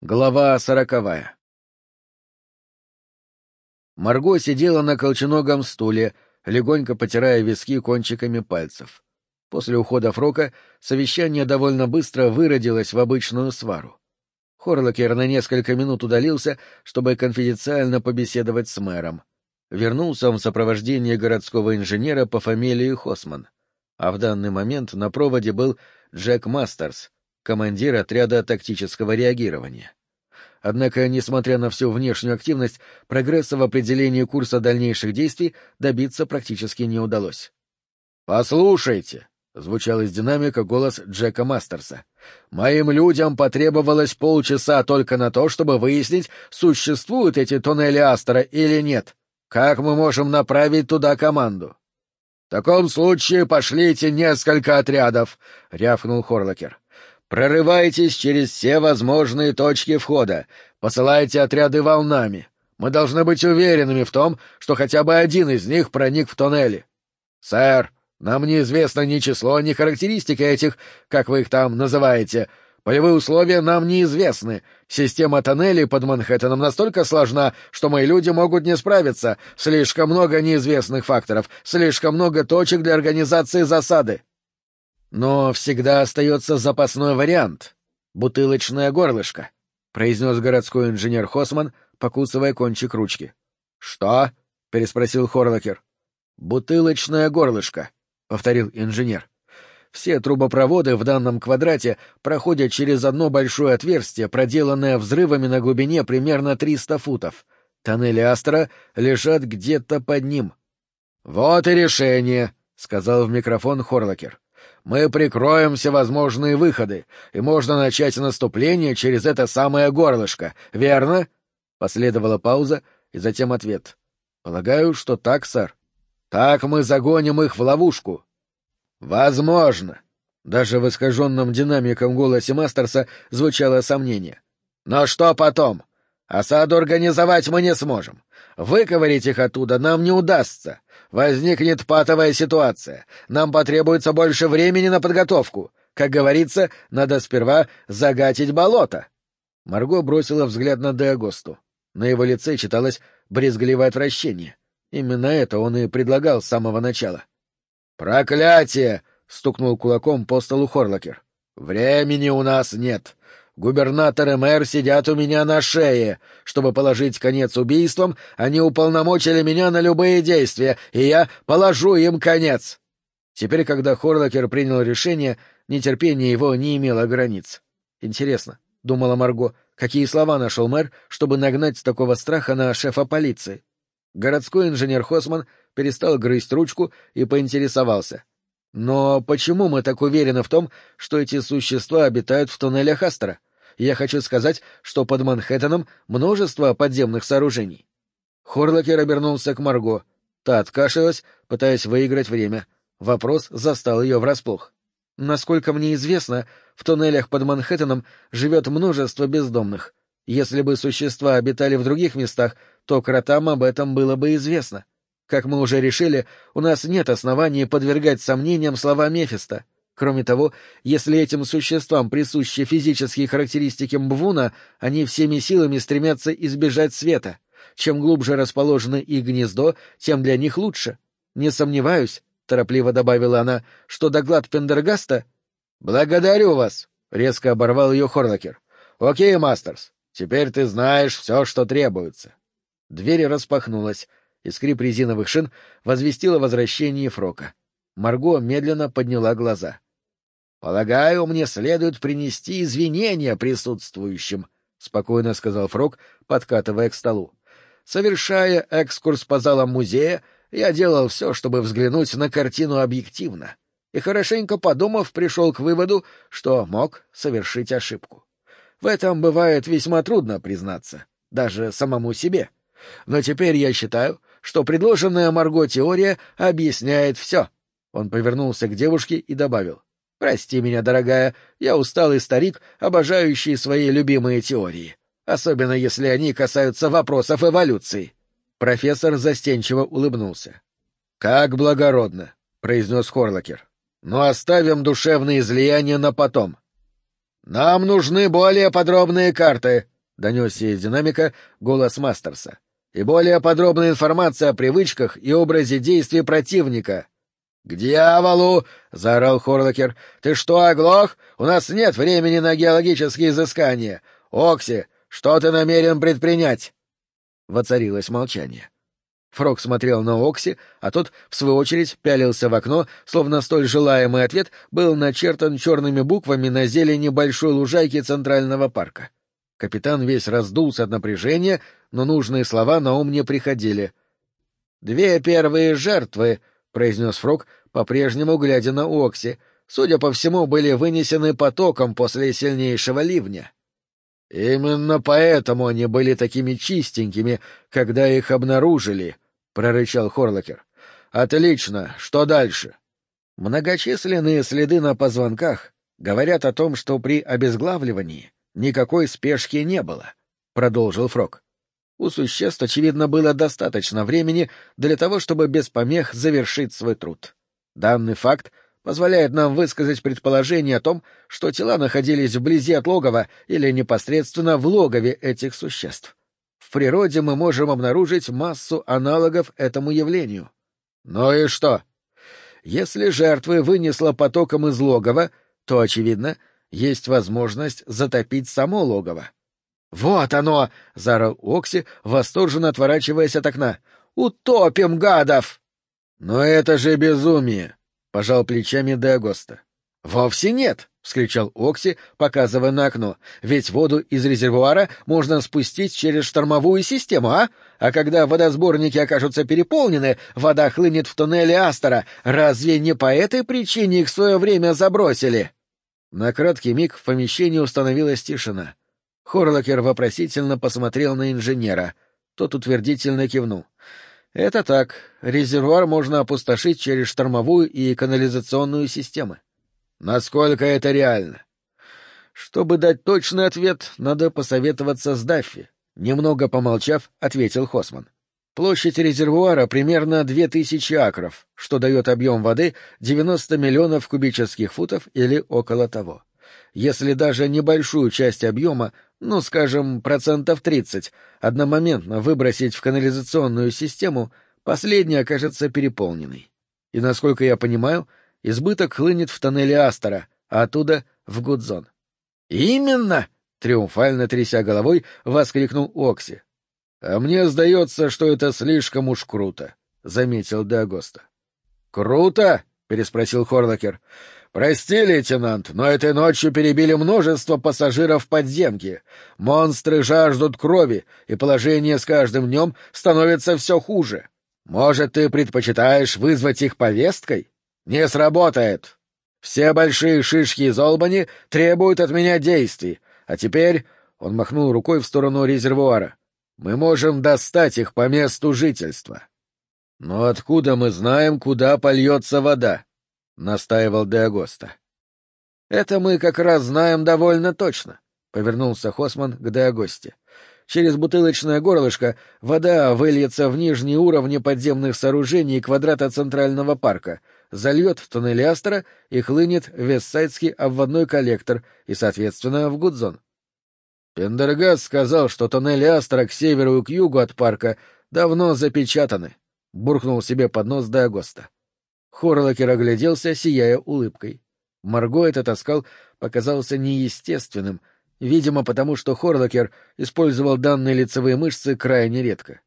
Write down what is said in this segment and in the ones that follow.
Глава сороковая Марго сидела на колченогом стуле, легонько потирая виски кончиками пальцев. После ухода Фрока совещание довольно быстро выродилось в обычную свару. Хорлокер на несколько минут удалился, чтобы конфиденциально побеседовать с мэром. Вернулся он в сопровождении городского инженера по фамилии Хосман. А в данный момент на проводе был Джек Мастерс, командир отряда тактического реагирования. Однако, несмотря на всю внешнюю активность, прогресса в определении курса дальнейших действий добиться практически не удалось. «Послушайте», — звучал из динамика голос Джека Мастерса, — «моим людям потребовалось полчаса только на то, чтобы выяснить, существуют эти туннели Астера или нет. Как мы можем направить туда команду?» «В таком случае пошлите несколько отрядов», — рявкнул Хорлокер. Прорывайтесь через все возможные точки входа, посылайте отряды волнами. Мы должны быть уверенными в том, что хотя бы один из них проник в тоннели. Сэр, нам неизвестно ни число, ни характеристики этих, как вы их там называете. Полевые условия нам неизвестны. Система тоннелей под Манхэттеном настолько сложна, что мои люди могут не справиться. Слишком много неизвестных факторов, слишком много точек для организации засады. Но всегда остается запасной вариант — бутылочное горлышко, — произнес городской инженер Хосман, покусывая кончик ручки. — Что? — переспросил Хорлокер. — Бутылочное горлышко, — повторил инженер. Все трубопроводы в данном квадрате проходят через одно большое отверстие, проделанное взрывами на глубине примерно 300 футов. Тоннели Астра лежат где-то под ним. — Вот и решение, — сказал в микрофон Хорлокер. Мы прикроем всевозможные выходы, и можно начать наступление через это самое горлышко, верно? Последовала пауза и затем ответ. Полагаю, что так, сэр. Так мы загоним их в ловушку. Возможно. Даже в искаженном динамиком голосе Мастерса звучало сомнение. Но что потом? Осаду организовать мы не сможем. Выковырить их оттуда нам не удастся. Возникнет патовая ситуация. Нам потребуется больше времени на подготовку. Как говорится, надо сперва загатить болото. Марго бросила взгляд на Деагосту. На его лице читалось брезгливое отвращение. Именно это он и предлагал с самого начала. «Проклятие!» — стукнул кулаком по столу Хорлокер. «Времени у нас нет. Губернатор и мэр сидят у меня на шее. Чтобы положить конец убийствам, они уполномочили меня на любые действия, и я положу им конец. Теперь, когда Хорлокер принял решение, нетерпение его не имело границ. Интересно, — думала Марго, — какие слова нашел мэр, чтобы нагнать такого страха на шефа полиции? Городской инженер Хосман перестал грызть ручку и поинтересовался. Но почему мы так уверены в том, что эти существа обитают в туннелях Я хочу сказать, что под Манхэттеном множество подземных сооружений. Хорлокер обернулся к Марго. Та откашлялась, пытаясь выиграть время. Вопрос застал ее врасплох. Насколько мне известно, в туннелях под Манхэттеном живет множество бездомных. Если бы существа обитали в других местах, то кротам об этом было бы известно. Как мы уже решили, у нас нет оснований подвергать сомнениям слова Мефиста. Кроме того, если этим существам присущи физические характеристики Мбвуна, они всеми силами стремятся избежать света. Чем глубже расположено их гнездо, тем для них лучше. Не сомневаюсь, — торопливо добавила она, — что доклад Пендергаста... — Благодарю вас, — резко оборвал ее Хорлокер. — Окей, Мастерс, теперь ты знаешь все, что требуется. Дверь распахнулась, и скрип резиновых шин возвестил о возвращении Фрока. Марго медленно подняла глаза. — Полагаю, мне следует принести извинения присутствующим, — спокойно сказал Фрог, подкатывая к столу. Совершая экскурс по залам музея, я делал все, чтобы взглянуть на картину объективно, и, хорошенько подумав, пришел к выводу, что мог совершить ошибку. В этом бывает весьма трудно признаться, даже самому себе. Но теперь я считаю, что предложенная Марго теория объясняет все. Он повернулся к девушке и добавил. Прости меня, дорогая, я усталый старик, обожающий свои любимые теории, особенно если они касаются вопросов эволюции. Профессор застенчиво улыбнулся. Как благородно, произнес Хорлокер. Но оставим душевные излияния на потом. «Нам нужны более подробные карты», — донесся из динамика голос Мастерса. «И более подробная информация о привычках и образе действий противника». «К дьяволу!» — заорал Хорлокер. «Ты что, оглох? У нас нет времени на геологические изыскания. Окси, что ты намерен предпринять?» Воцарилось молчание. Фрог смотрел на Окси, а тот, в свою очередь, пялился в окно, словно столь желаемый ответ был начертан черными буквами на зелени большой лужайки Центрального парка. Капитан весь раздулся от напряжения, но нужные слова на ум не приходили. «Две первые жертвы», — произнес Фрог, по-прежнему глядя на Окси, судя по всему, были вынесены потоком после сильнейшего ливня. «Именно поэтому они были такими чистенькими, когда их обнаружили», — прорычал Хорлокер. «Отлично. Что дальше?» Многочисленные следы на позвонках говорят о том, что при обезглавливании никакой спешки не было, — продолжил Фрог. У существ, очевидно, было достаточно времени для того, чтобы без помех завершить свой труд. Данный факт позволяет нам высказать предположение о том, что тела находились вблизи от логова или непосредственно в логове этих существ. В природе мы можем обнаружить массу аналогов этому явлению. Ну и что? Если жертвы вынесло потоком из логова, то, очевидно, есть возможность затопить само логово. «Вот оно!» — заорал Окси, восторженно отворачиваясь от окна. «Утопим гадов!» «Но это же безумие!» — пожал плечами Деагоста. «Вовсе нет!» — вскричал Окси, показывая на окно. «Ведь воду из резервуара можно спустить через штормовую систему, а? А когда водосборники окажутся переполнены, вода хлынет в туннели Астора. Разве не по этой причине их в свое время забросили?» На краткий миг в помещении установилась тишина. Хорлокер вопросительно посмотрел на инженера. Тот утвердительно кивнул. Это так. Резервуар можно опустошить через штормовую и канализационную системы. Насколько это реально? Чтобы дать точный ответ, надо посоветоваться с Даффи. Немного помолчав, ответил Хосман. Площадь резервуара примерно 2000 акров, что дает объем воды 90 миллионов кубических футов или около того. Если даже небольшую часть объема ну, скажем, процентов тридцать, одномоментно выбросить в канализационную систему, последняя окажется переполненной. И, насколько я понимаю, избыток хлынет в тоннеле Астора, а оттуда — в Гудзон. «Именно!» — триумфально тряся головой, воскликнул Окси. «А мне сдается, что это слишком уж круто», — заметил Дагоста. «Круто?» — переспросил Хорлокер. «Прости, лейтенант, но этой ночью перебили множество пассажиров подземки. Монстры жаждут крови, и положение с каждым днем становится все хуже. Может, ты предпочитаешь вызвать их повесткой? Не сработает. Все большие шишки из Олбани требуют от меня действий, а теперь...» — он махнул рукой в сторону резервуара. «Мы можем достать их по месту жительства». «Но откуда мы знаем, куда польется вода?» — настаивал Деагоста. «Это мы как раз знаем довольно точно», — повернулся Хосман к Деагосте. «Через бутылочное горлышко вода выльется в нижние уровни подземных сооружений квадрата Центрального парка, зальет туннели Астера и хлынет в Вестсайдский обводной коллектор и, соответственно, в Гудзон». Пендергас сказал, что туннели Астера к северу и к югу от парка давно запечатаны, — буркнул себе под нос Деагоста. Хорлокер огляделся, сияя улыбкой. Марго этот оскал показался неестественным, видимо, потому что Хорлокер использовал данные лицевые мышцы крайне редко.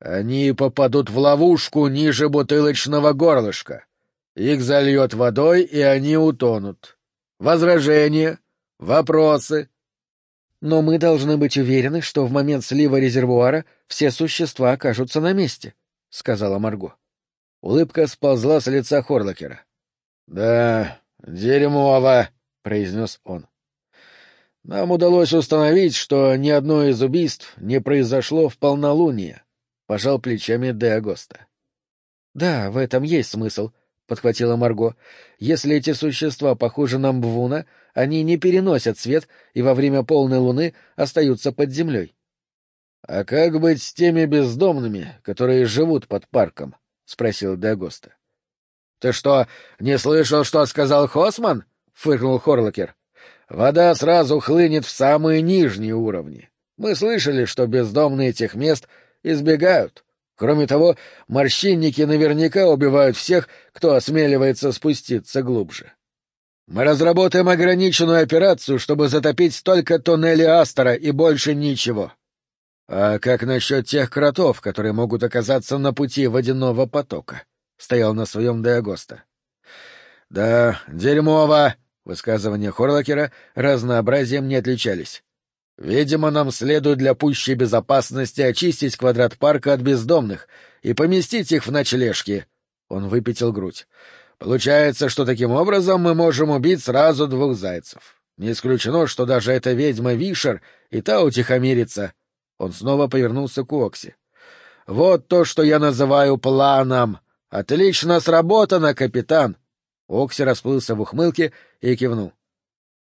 «Они попадут в ловушку ниже бутылочного горлышка. Их зальет водой, и они утонут. Возражения? Вопросы?» «Но мы должны быть уверены, что в момент слива резервуара все существа окажутся на месте», — сказала Марго. Улыбка сползла с лица Хорлокера. — Да, дерьмово, — произнес он. — Нам удалось установить, что ни одно из убийств не произошло в полнолуние, — пожал плечами Де Агоста. — Да, в этом есть смысл, — подхватила Марго. — Если эти существа похожи на Мбвуна, они не переносят свет и во время полной луны остаются под землей. — А как быть с теми бездомными, которые живут под парком? —— спросил Дагоста. — Ты что, не слышал, что сказал Хосман? — фыркнул Хорлокер. — вода сразу хлынет в самые нижние уровни. Мы слышали, что бездомные этих мест избегают. Кроме того, морщинники наверняка убивают всех, кто осмеливается спуститься глубже. Мы разработаем ограниченную операцию, чтобы затопить только туннели Астера и больше ничего. А как насчет тех кротов, которые могут оказаться на пути водяного потока? Стоял на своем Деагоста. Да, дерьмово. Высказывания Хорлокера разнообразием не отличались. Видимо, нам следует для пущей безопасности очистить квадрат парка от бездомных и поместить их в ночлежки. Он выпятил грудь. Получается, что таким образом мы можем убить сразу двух зайцев. Не исключено, что даже эта ведьма Вишер и та утихомирится. Он снова повернулся к Окси. Вот то, что я называю планом. Отлично сработано, капитан. Окси расплылся в ухмылке и кивнул.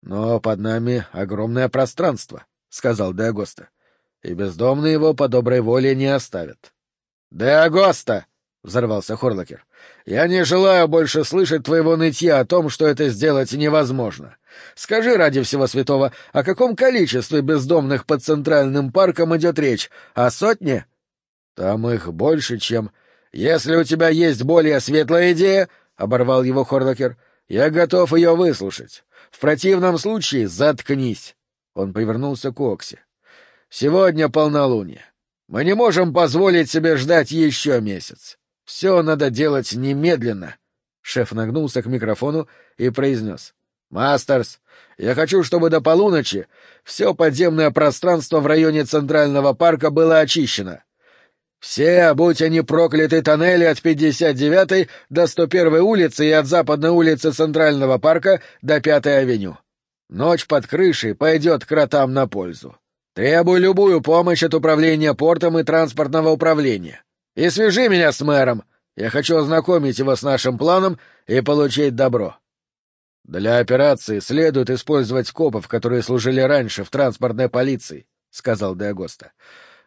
Но под нами огромное пространство. — сказал Деагоста. — И бездомные его по доброй воле не оставят. — Деагоста! — взорвался Хорлокер. — Я не желаю больше слышать твоего нытья о том, что это сделать невозможно. Скажи ради всего святого, о каком количестве бездомных под Центральным парком идет речь? О сотне? — Там их больше, чем... — Если у тебя есть более светлая идея, — оборвал его Хорлокер, — я готов ее выслушать. В противном случае заткнись. Он повернулся к Окси. «Сегодня полнолуние. Мы не можем позволить себе ждать еще месяц. Все надо делать немедленно». Шеф нагнулся к микрофону и произнес. «Мастерс, я хочу, чтобы до полуночи все подземное пространство в районе Центрального парка было очищено. Все, будь они прокляты, тоннели от 59-й до 101-й улицы и от Западной улицы Центрального парка до 5-й авеню. Ночь под крышей пойдет кротам на пользу. Требую любую помощь от управления портом и транспортного управления. И свяжи меня с мэром. Я хочу ознакомить его с нашим планом и получить добро. Для операции следует использовать копов, которые служили раньше в транспортной полиции, — сказал Деагоста.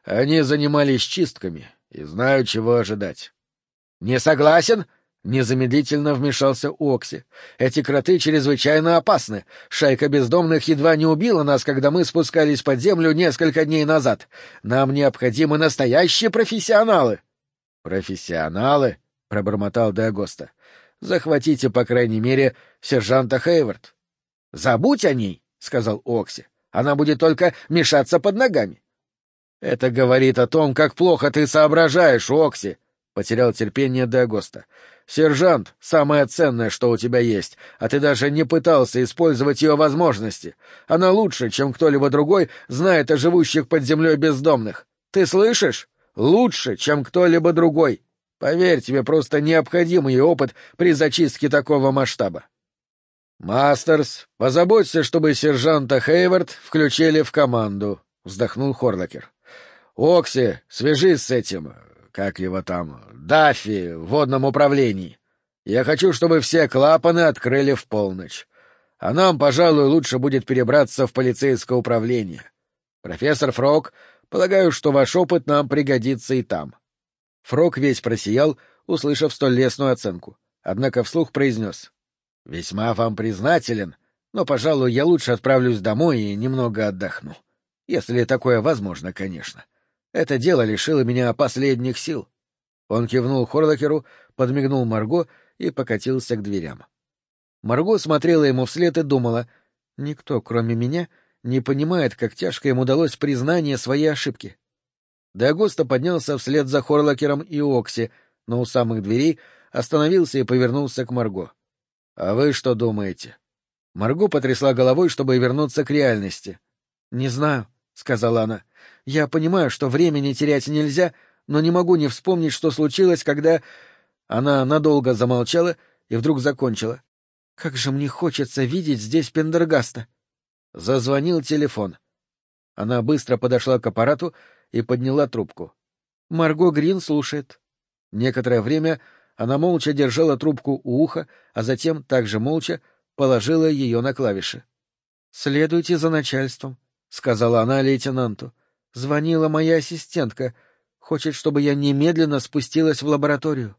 Они занимались чистками и знают, чего ожидать. — Не согласен? Незамедлительно вмешался Окси. «Эти кроты чрезвычайно опасны. Шайка бездомных едва не убила нас, когда мы спускались под землю несколько дней назад. Нам необходимы настоящие профессионалы». «Профессионалы?» — пробормотал Деагоста. «Захватите, по крайней мере, сержанта Хейвард». «Забудь о ней», — сказал Окси. «Она будет только мешаться под ногами». «Это говорит о том, как плохо ты соображаешь, Окси», — потерял терпение Деагоста. Сержант — самое ценное, что у тебя есть, а ты даже не пытался использовать ее возможности. Она лучше, чем кто-либо другой, знает о живущих под землей бездомных. Ты слышишь? Лучше, чем кто-либо другой. Поверь, тебе просто необходим ее опыт при зачистке такого масштаба. «Мастерс, позаботься, чтобы сержанта Хейвард включили в команду», — вздохнул Хорлокер. «Окси, свяжись с этим, как его там, Даффи в водном управлении. Я хочу, чтобы все клапаны открыли в полночь. А нам, пожалуй, лучше будет перебраться в полицейское управление. Профессор Фрог, полагаю, что ваш опыт нам пригодится и там. Фрог весь просиял, услышав столь лестную оценку, однако вслух произнес. — Весьма вам признателен, но, пожалуй, я лучше отправлюсь домой и немного отдохну. Если такое возможно, конечно. — это дело лишило меня последних сил. Он кивнул Хорлокеру, подмигнул Марго и покатился к дверям. Марго смотрела ему вслед и думала, никто, кроме меня, не понимает, как тяжко им удалось признание своей ошибки. Дагоста поднялся вслед за Хорлокером и Окси, но у самых дверей остановился и повернулся к Марго. — А вы что думаете? Марго потрясла головой, чтобы вернуться к реальности. — Не знаю, — сказала она. Я понимаю, что времени терять нельзя, но не могу не вспомнить, что случилось, когда... Она надолго замолчала и вдруг закончила. Как же мне хочется видеть здесь Пендергаста. Зазвонил телефон. Она быстро подошла к аппарату и подняла трубку. Марго Грин слушает. Некоторое время она молча держала трубку у уха, а затем, также молча, положила ее на клавиши. — Следуйте за начальством, — сказала она лейтенанту. Звонила моя ассистентка. Хочет, чтобы я немедленно спустилась в лабораторию.